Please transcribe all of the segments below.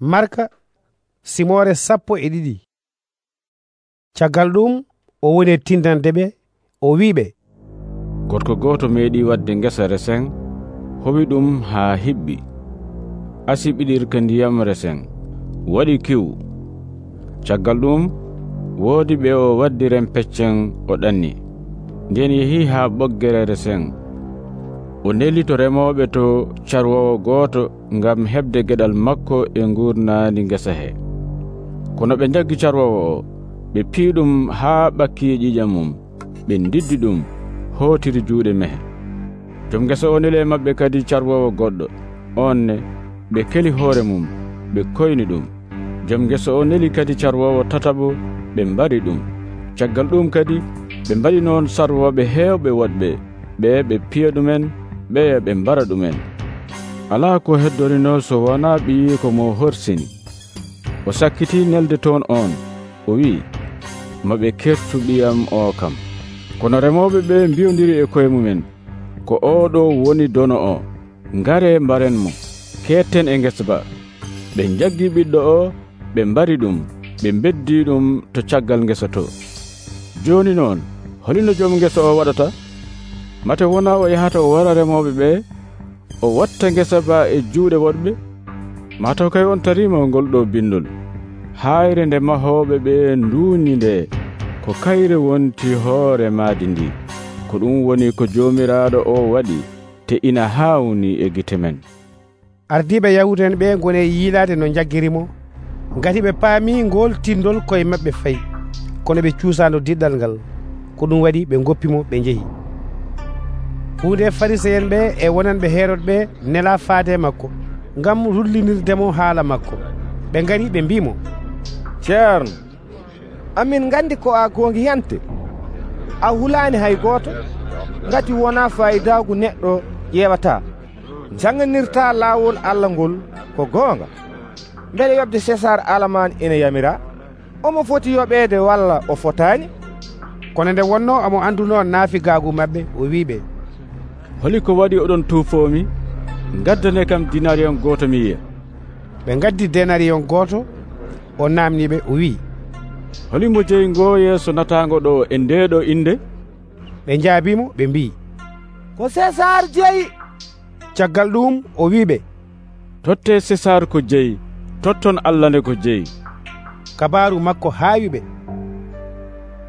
marka simore sappo e ɗiɗi. Caggal ɗum o woni tindande ɓe o wiɓe gorko goto meeɗi wadde gesa resen howi ɗum haa hiɓɓi. Asiɓiɗirka ndiyam resen waɗi kiw. Caggal ɗum woodi ɓe o waddiren peccen o ɗanni. Nden yehi haa ɓoggere resen. o neli to remoɓe to carwowo gooto ngam heɓde geɗal makko e gurnaani ngesa he kono ɓe jaggi carwowo o ɓe piiɗum haa ɓakkiiƴiƴa mum ɓe diddi ɗum hootiri juuɗe mehe. Jom ngesa o neli e maɓɓe kadi carwowo goɗɗo onne ɓe keli hoore mum ɓe koyni ɗum. Jom ngesa o neli kadi carwowo tataɓo ɓe mbari ɗum. Caggal ɗum kadi ɓe mbaɗi noon sarwoɓe heewɓe woɗɓe ɓe ɓe piya ɗumen ɓeya ɓe mbara ɗumen. Ala ko heddorino so wona ɓiyi ko mo horsini. O sakkiti nelde toon on o wi'i maɓe kettu ɓiyam o kam. Kono remoɓe ɓe mbiyodiri e koye mumen ko oɗo woni dono o ngare mbaren mo ketten e ngesa ba ɓe jaggi ɓiɗɗo o ɓe mbari ɗum ɓe beddi ɗum to caggal ngesa to joni noon holino joom ngesa o waɗata? mate wona o yahata o wara remoɓe ɓe o watta gesa ba e juuɗe woɗɓe? Mataw kay on tarima ngol ɗo bindol. Hayre nde mahoɓe ɓe nduuni nde ko kayre wonti hoore maadi ndi. Ko ɗum woni ko jomiraɗo o waɗi te ina hawni e gite men. Ardiɓe yahudu en ɓe gone yiilade no jaggirimo gati ɓe paami ngol tindol koye mabɓe fayi kono ɓe cuusano diɗɗal ngal. Ko ɗum waɗi ɓe goppimo ɓe jeehi hunde farisien ɓe e wonanɓe heeroɗe nela faade makko ngam rullinirdemo haala makko. Ɓe gari ɓe mbimo ceerno amin gandi ko a gongi hente a hulani hay goto gati wona fayidagu neɗɗo ƴewata janganirta lawol allah ngol ko gonga beele yoɓde césar alamani ene yamira omo foti yoɓede walla o fotani kono nde wonno omo anduno naafigagu mabɓe o wiɓe holi ko waɗi oɗon tuufomi gaddane kam dinarion goto mi yiya. Ɓe gaddi denarion goto o namniɓe o wi holimo jeyi ngo yeeso natago ɗo e ndeɗo inde? Ɓe jaabimo ɓe mbi ko césar jeyi? Caggal ɗum o wiɓe totte césar ko jeyi totton allah nde ko jeyi. Kabaru makko haawiɓe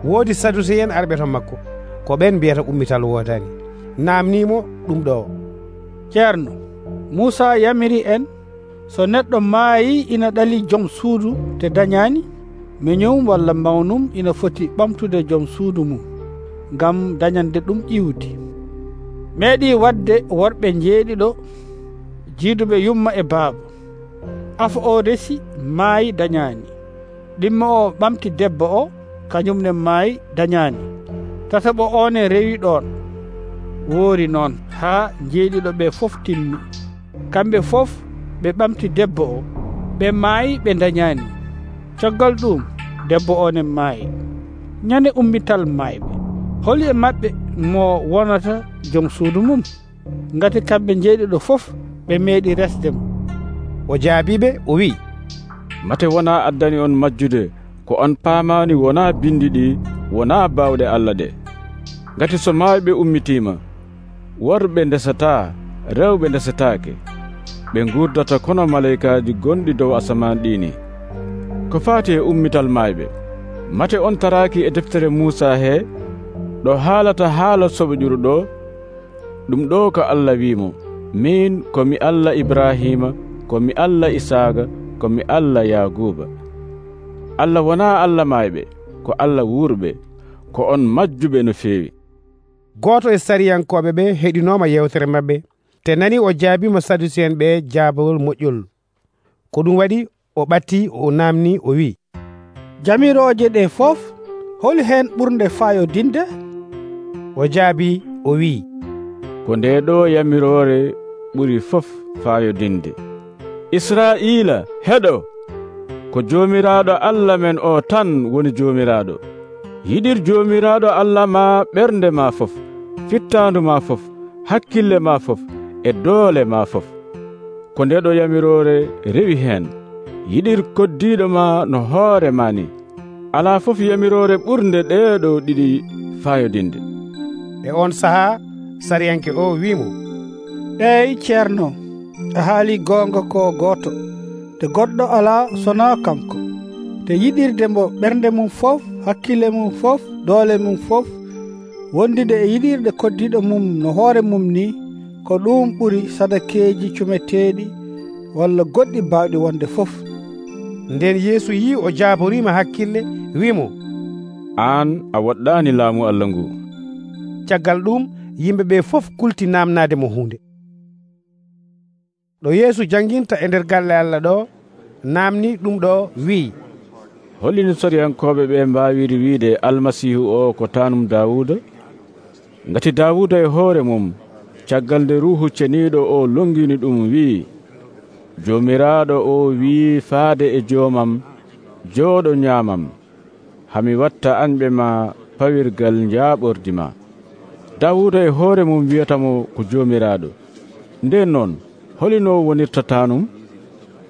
woodi sadusi en arɓe ton makko ko ɓen mbiyata ummital wodani namnimo ɗum ɗo. Ceerno musa yamiri en so neɗɗo maayi ina ɗali joom suudu te dañani miñum walla mawnum ina foti ɓamtude joom suudu mum ngam dañande ɗum ƴiwdi meeɗi wadde worɓe jeeɗiɗo jiiduɓe yumma e baaba afa o resi maayi dañani ɗimma o ɓamti debbo o kañumne maayi dañani tataɓo one rewi ɗon. woori noon haa jeeɗiɗo ɓe fof timmi kamɓe fof ɓe ɓamti debbo o ɓe maayi ɓe dañaani coggal ɗum debbo o ne maayi. Ñande ummital maayɓe. Holi e maɓɓe mo wonata jom suudu mum. Ngati kamɓe jeeɗiɗo fof ɓe meeɗi resde mo o jaabiɓe o wi'i. Mate wona addani on majjude ko on paamani wona bindi ɗi wona baawɗe allah ɗe. Ngati so maayɓe ummitima worɓe ndesata rewɓe ndesataake. Ɓe gurdata kono malaykaaji gonɗi dow asaman ɗini ko faati e ummital maayɓe mate on taraaki e deftere muusa he ɗo haalata haala soɓoƴuru ɗo ɗum ɗo ko allah wimo min komi allah ibrahima komi allah isaaga komi allah yaguba allah wona allah maayɓe ko allah wurɓe ko on majjuɓe no feewi. goto e sariyankoɓe ɓe heɗinoma yewtere mabɓe te nani o jaabima saducien ɓe jaabawol moƴƴol. Ko ɗum waɗi o ɓatti o namni o wi jamiroje ɗe fof holi hen ɓurde fayodinde o jaabi o wi ko nde ɗo yamirore ɓuri fof fayodinde israila heɗo! Ko jomiraɗo allah men o tan woni jomiraɗo yiɗir joomiraaɗo allah ma ɓernde ma fof fittandu ma fof hakkille ma fof e doole ma fof. Ko ndeɗo yamiroore rewi heen yiɗir koddiiɗo ma no hoore ma ni. Alaa fof yamiroore ɓurnde ɗeeɗo ɗiɗi faayodinde. E on sahaa sariyanke o wiimo eeyi ceerno a haali goonga ko gooto. Te goɗɗo alaa sonaa kanko. te yiɗirde mbo ɓernde mum fof hakkille mum fof doole mum fof wondude e yiɗirde koddiɗo mum no hoore mum ni ko ɗum ɓuri sadakeji cumeteeɗi walla goɗɗi baawɗi wonde fof. Nden yeesu yi o jaaborima hakkille wimo an a woɗɗani laamu allah ngu. caggal ɗum yimɓe ɓe fof kulti namnade mo hunde ɗo yeesu janginta e nder galle allah ɗo namni ɗum ɗo wi'i. hollini soriyankoɓe ɓe mbawiri wiide almasihu o ko tanum dawuda. Gati dawuda e hoore mum caggal nde ruhu ceniɗo o longini ɗum wi'i. Jomiraɗo o wi faade e jomam jooɗo ñamam hami watta anɓe ma pawirgal jaɓordi ma. Dawuda e hoore mum wiyatamo ko jomiraɗo nden noon holino wonirta tanum?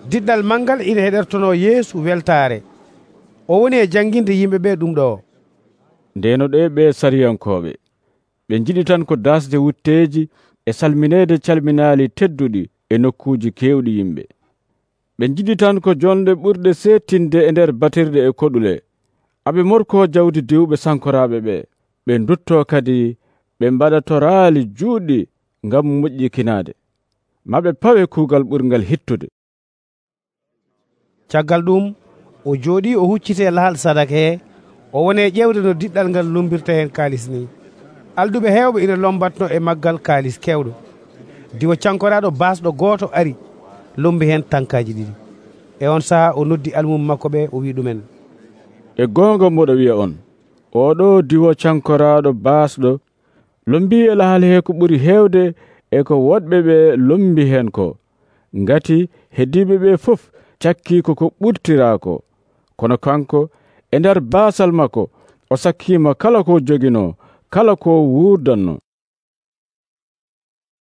Diɗɗal mangal ina heɗertono yeesu weltare o woni e jannginde yimɓe ɓe ɗum ɗo? Ndeno ɗe ɓe sariyankoɓe. Ɓe jiɗi tan ko dasde wutteji e salminede calminali tedduɗi e nokkuji kewɗi yimɓe. Ɓe jiɗi tan ko jonde ɓurɗe settinde e nder batirɗe e koɗule. Aɓe morko jawdi dewɓe sankoraɓe ɓe ɓe dutto kadi ɓe mbaɗa torali juuɗɗi ngam moƴƴikinade maɓe pawe kuugal ɓurgal hittude. Caggal ɗum o jooɗi o huccite lahal sadaka he o wone ƴewde no diɗɗal ngal lumbirta hen kalis ni alduɓe hewɓe ina lombatno e maggal kalis kewɗo diwo cankoraɗo basɗo goto ari lombi hen tankaji ɗiɗi. E on saaha o noddi almum makko ɓe o wi ɗumen. E gonga mboɗo wiya on oɗo diwo cankoraɗo basɗo lombi e lahal he ko ɓuri hewde e ko woɗɓe ɓe lombi hen ko. Ngati heddiɓe ɓe fof cakki koko ɓurtira ko kono kanko e nder baasal makko o sakkima kala ko joginoo kala ko wurdanno